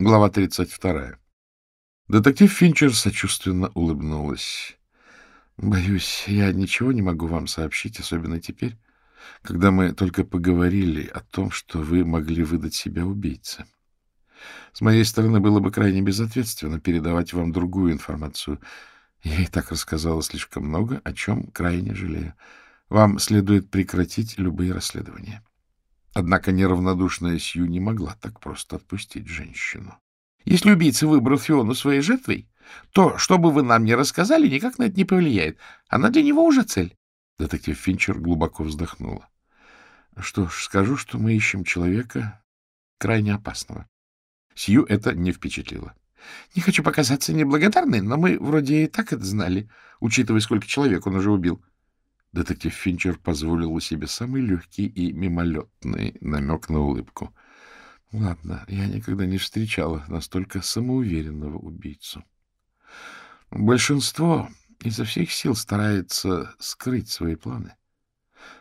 Глава 32. Детектив Финчер сочувственно улыбнулась. «Боюсь, я ничего не могу вам сообщить, особенно теперь, когда мы только поговорили о том, что вы могли выдать себя убийце. С моей стороны было бы крайне безответственно передавать вам другую информацию. Я и так рассказала слишком много, о чем крайне жалею. Вам следует прекратить любые расследования». Однако неравнодушная Сью не могла так просто отпустить женщину. — Если убийца выбрал Фиону своей жертвой, то, что бы вы нам ни рассказали, никак на это не повлияет. Она для него уже цель. Детектив Финчер глубоко вздохнула. — Что ж, скажу, что мы ищем человека крайне опасного. Сью это не впечатлило. — Не хочу показаться неблагодарной, но мы вроде и так это знали, учитывая, сколько человек он уже убил. Детектив Финчер позволил себе самый легкий и мимолетный намек на улыбку. — Ладно, я никогда не встречала настолько самоуверенного убийцу. Большинство изо всех сил старается скрыть свои планы.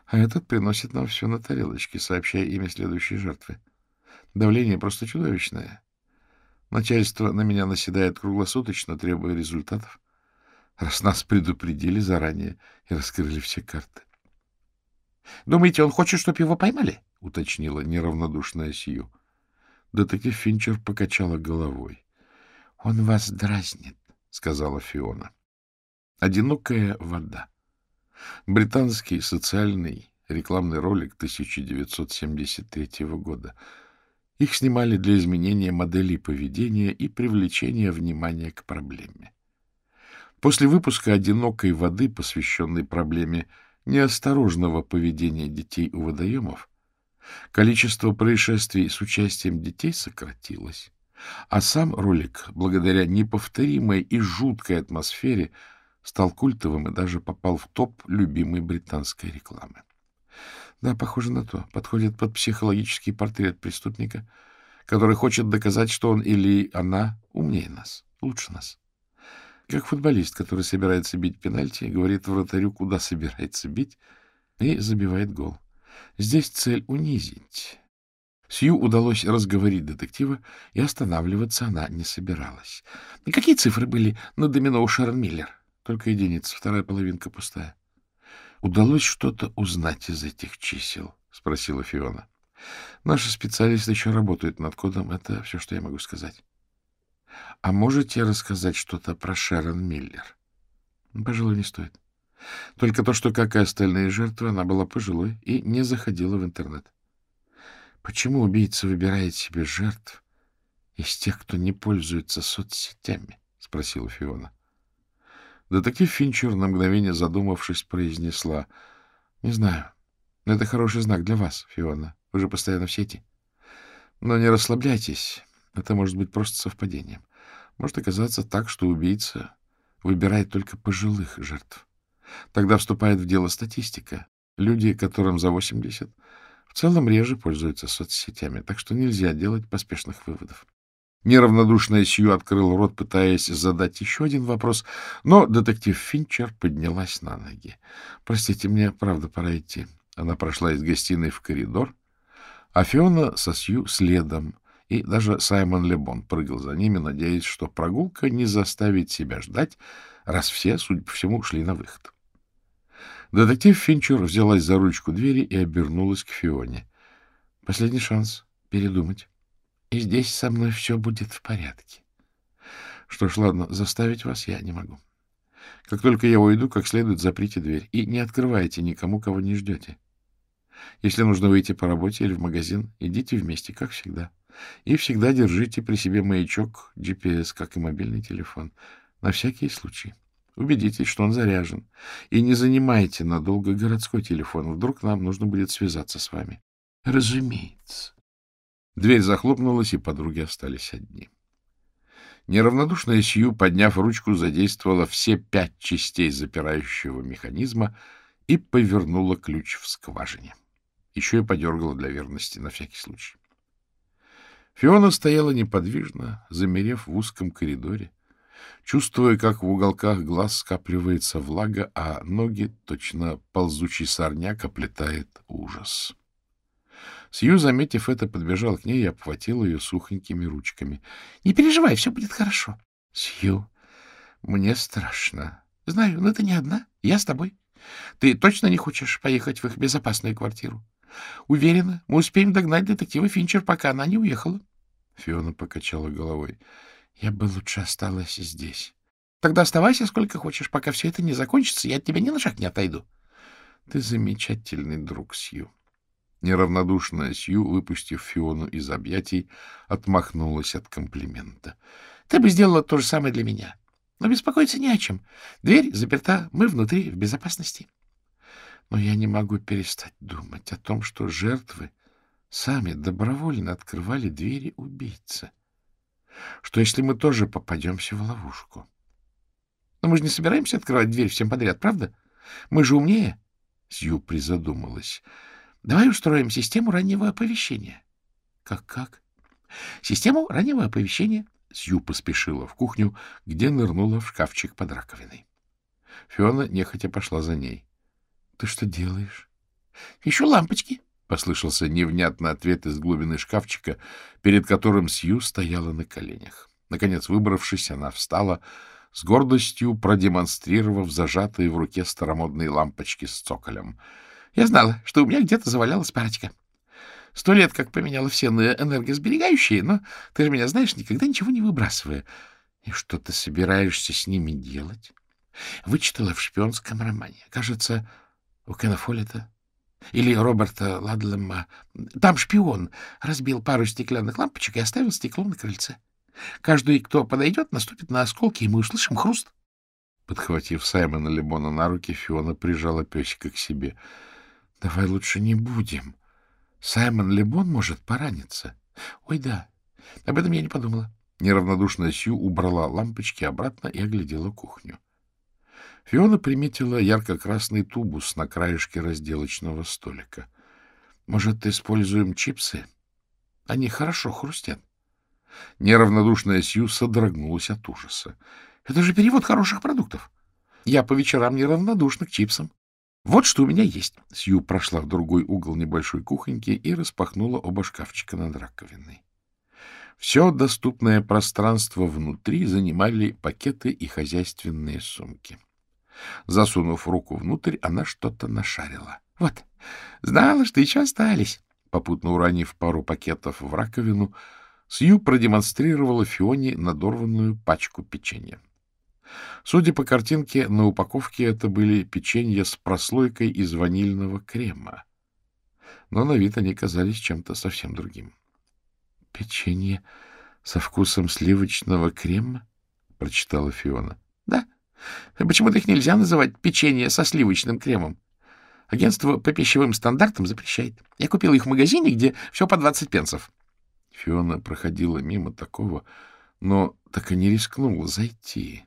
А этот приносит нам все на тарелочке, сообщая имя следующей жертвы. Давление просто чудовищное. Начальство на меня наседает круглосуточно, требуя результатов раз нас предупредили заранее и раскрыли все карты. — Думаете, он хочет, чтобы его поймали? — уточнила неравнодушная Сью. Детектив Финчер покачала головой. — Он вас дразнит, — сказала Фиона. «Одинокая вода». Британский социальный рекламный ролик 1973 года. Их снимали для изменения моделей поведения и привлечения внимания к проблеме. После выпуска «Одинокой воды», посвященной проблеме неосторожного поведения детей у водоемов, количество происшествий с участием детей сократилось, а сам ролик, благодаря неповторимой и жуткой атмосфере, стал культовым и даже попал в топ любимой британской рекламы. Да, похоже на то. Подходит под психологический портрет преступника, который хочет доказать, что он или она умнее нас, лучше нас. Как футболист, который собирается бить пенальти, говорит вратарю, куда собирается бить, и забивает гол. Здесь цель — унизить. Сью удалось разговорить детектива, и останавливаться она не собиралась. — Какие цифры были на домино у Шерон Миллер? Только единица, вторая половинка пустая. — Удалось что-то узнать из этих чисел? — спросила Фиона. — Наши специалисты еще работают над кодом. Это все, что я могу сказать. — А можете рассказать что-то про Шерон Миллер? — Пожалуй, не стоит. Только то, что, как и остальные жертвы, она была пожилой и не заходила в интернет. Почему убийца выбирает себе жертв из тех, кто не пользуется соцсетями? — спросила Фиона. Детектив Финчер, на мгновение задумавшись, произнесла. — Не знаю. Это хороший знак для вас, Фиона. Вы же постоянно в сети. Но не расслабляйтесь. Это может быть просто совпадением. Может оказаться так, что убийца выбирает только пожилых жертв. Тогда вступает в дело статистика. Люди, которым за 80, в целом реже пользуются соцсетями, так что нельзя делать поспешных выводов. Неравнодушная Сью открыл рот, пытаясь задать еще один вопрос, но детектив Финчер поднялась на ноги. — Простите, мне правда пора идти. Она прошла из гостиной в коридор, а Фиона со Сью следом — и даже Саймон Лебон прыгал за ними, надеясь, что прогулка не заставит себя ждать, раз все, судя по всему, шли на выход. Детектив Финчер взялась за ручку двери и обернулась к Фионе. Последний шанс передумать. И здесь со мной все будет в порядке. Что ж, ладно, заставить вас я не могу. Как только я уйду, как следует заприте дверь и не открывайте никому, кого не ждете. Если нужно выйти по работе или в магазин, идите вместе, как всегда. И всегда держите при себе маячок GPS, как и мобильный телефон, на всякий случай. Убедитесь, что он заряжен. И не занимайте надолго городской телефон. Вдруг нам нужно будет связаться с вами. Разумеется. Дверь захлопнулась, и подруги остались одни. Неравнодушная Сью, подняв ручку, задействовала все пять частей запирающего механизма и повернула ключ в скважине. Еще и подергала для верности на всякий случай. Фиона стояла неподвижно, замерев в узком коридоре, чувствуя, как в уголках глаз скапливается влага, а ноги, точно ползучий сорняк, оплетает ужас. Сью, заметив это, подбежал к ней и обхватил ее сухонькими ручками. — Не переживай, все будет хорошо. — Сью, мне страшно. — Знаю, но ты не одна. Я с тобой. Ты точно не хочешь поехать в их безопасную квартиру? Уверена, мы успеем догнать детектива Финчер, пока она не уехала. Фиона покачала головой. Я бы лучше осталась здесь. Тогда оставайся сколько хочешь, пока все это не закончится, я от тебя ни на шаг не отойду. Ты замечательный друг, Сью. Неравнодушная Сью, выпустив Фиону из объятий, отмахнулась от комплимента. — Ты бы сделала то же самое для меня. Но беспокоиться не о чем. Дверь заперта, мы внутри, в безопасности. Но я не могу перестать думать о том, что жертвы сами добровольно открывали двери убийцы. Что если мы тоже попадемся в ловушку? Но мы же не собираемся открывать дверь всем подряд, правда? Мы же умнее. Сью призадумалась. Давай устроим систему раннего оповещения. Как-как? Систему раннего оповещения. Сью поспешила в кухню, где нырнула в шкафчик под раковиной. Фиона нехотя пошла за ней. — Ты что делаешь? — Ищу лампочки, — послышался невнятный ответ из глубины шкафчика, перед которым Сью стояла на коленях. Наконец, выбравшись, она встала, с гордостью продемонстрировав зажатые в руке старомодные лампочки с цоколем. — Я знала, что у меня где-то завалялась парочка. Сто лет как поменяла все на энергосберегающие, но ты же меня знаешь, никогда ничего не выбрасывая. И что ты собираешься с ними делать? Вычитала в шпионском романе. Кажется, у Кена Фоллета или Роберта Ладлема. Там шпион разбил пару стеклянных лампочек и оставил стекло на крыльце. Каждый, кто подойдет, наступит на осколки, и мы услышим хруст. Подхватив Саймона Лимона на руки, Фиона прижала песика к себе. — Давай лучше не будем. Саймон Лебон может пораниться. — Ой, да, об этом я не подумала. Неравнодушная Сью убрала лампочки обратно и оглядела кухню. Фиона приметила ярко-красный тубус на краешке разделочного столика. — Может, используем чипсы? Они хорошо хрустят. Неравнодушная Сью содрогнулась от ужаса. — Это же перевод хороших продуктов. Я по вечерам неравнодушна к чипсам. Вот что у меня есть. Сью прошла в другой угол небольшой кухоньки и распахнула оба шкафчика над раковиной. Все доступное пространство внутри занимали пакеты и хозяйственные сумки. Засунув руку внутрь, она что-то нашарила. — Вот, знала, что еще остались. Попутно уронив пару пакетов в раковину, Сью продемонстрировала Фионе надорванную пачку печенья. Судя по картинке, на упаковке это были печенья с прослойкой из ванильного крема. Но на вид они казались чем-то совсем другим. — Печенье со вкусом сливочного крема? — прочитала Фиона. — Да. Почему-то их нельзя называть печенье со сливочным кремом. Агентство по пищевым стандартам запрещает. Я купила их в магазине, где все по 20 пенсов. Фиона проходила мимо такого, но так и не рискнула зайти.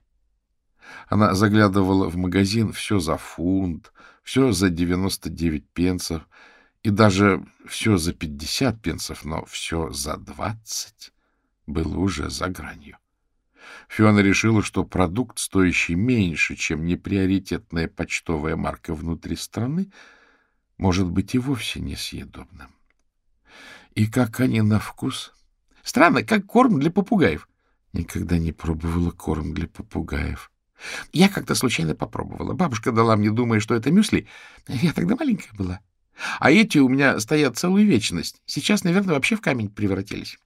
Она заглядывала в магазин все за фунт, все за 99 пенсов и даже все за 50 пенсов, но все за 20 было уже за гранью. Фиона решила, что продукт, стоящий меньше, чем неприоритетная почтовая марка внутри страны, может быть и вовсе несъедобным. И как они на вкус? Странно, как корм для попугаев. Никогда не пробовала корм для попугаев. Я как-то случайно попробовала. Бабушка дала мне, думая, что это мюсли. Я тогда маленькая была. А эти у меня стоят целую вечность. Сейчас, наверное, вообще в камень превратились.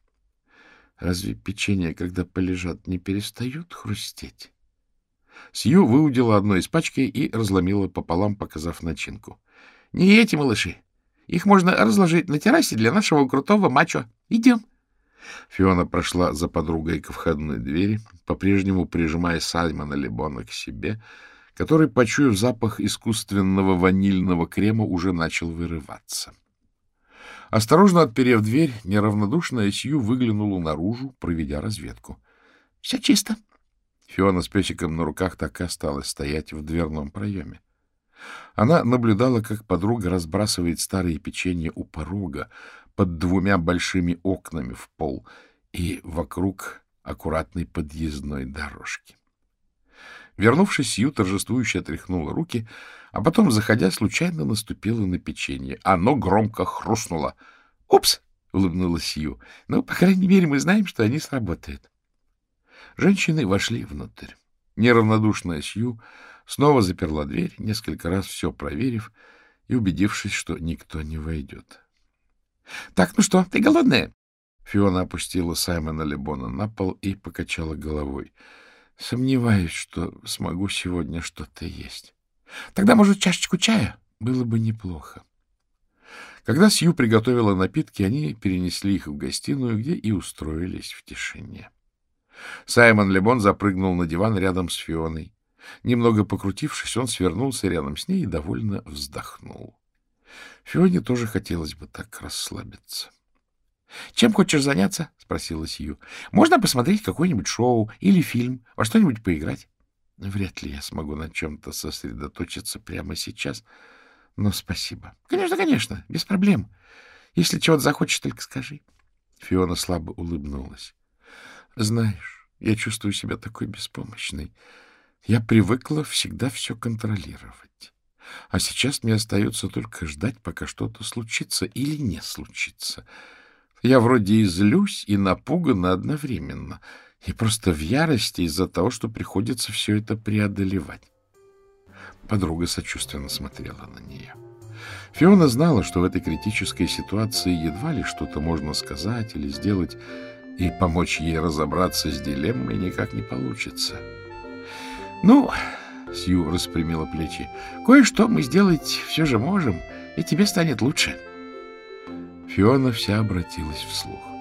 Разве печенье, когда полежат, не перестают хрустеть? Сью выудила одно из пачки и разломила пополам, показав начинку. — Не эти малыши. Их можно разложить на террасе для нашего крутого мачо. Идем. — Фиона прошла за подругой к входной двери, по-прежнему прижимая Саймона Лебона к себе, который, почуяв запах искусственного ванильного крема, уже начал вырываться. Осторожно отперев дверь, неравнодушная Сью выглянула наружу, проведя разведку. — Все чисто. Фиона с песиком на руках так и осталась стоять в дверном проеме. Она наблюдала, как подруга разбрасывает старые печенья у порога, под двумя большими окнами в пол и вокруг аккуратной подъездной дорожки. Вернувшись, Сью торжествующе отряхнула руки, а потом, заходя, случайно наступила на печенье. Оно громко хрустнуло. — Упс! — улыбнулась Сью. — Ну, по крайней мере, мы знаем, что они сработают. Женщины вошли внутрь. Неравнодушная Сью снова заперла дверь, несколько раз все проверив и убедившись, что никто не войдет. — Так, ну что, ты голодная? Фиона опустила Саймона Лебона на пол и покачала головой. — Сомневаюсь, что смогу сегодня что-то есть. — Тогда, может, чашечку чая? Было бы неплохо. Когда Сью приготовила напитки, они перенесли их в гостиную, где и устроились в тишине. Саймон Лебон запрыгнул на диван рядом с Фионой. Немного покрутившись, он свернулся рядом с ней и довольно вздохнул. Фионе тоже хотелось бы так расслабиться. — Чем хочешь заняться? — спросила Сью. — Можно посмотреть какое-нибудь шоу или фильм, во что-нибудь поиграть? — Вряд ли я смогу на чем-то сосредоточиться прямо сейчас, но спасибо. — Конечно, конечно, без проблем. Если чего-то захочешь, только скажи. Фиона слабо улыбнулась. — Знаешь, я чувствую себя такой беспомощной. Я привыкла всегда все контролировать. А сейчас мне остается только ждать, пока что-то случится или не случится. Я вроде и злюсь, и напугана одновременно, и просто в ярости из-за того, что приходится все это преодолевать. Подруга сочувственно смотрела на нее. Фиона знала, что в этой критической ситуации едва ли что-то можно сказать или сделать, и помочь ей разобраться с дилеммой никак не получится. — Ну, — Сью распрямила плечи, — кое-что мы сделать все же можем, и тебе станет лучше. — Фиона вся обратилась вслух.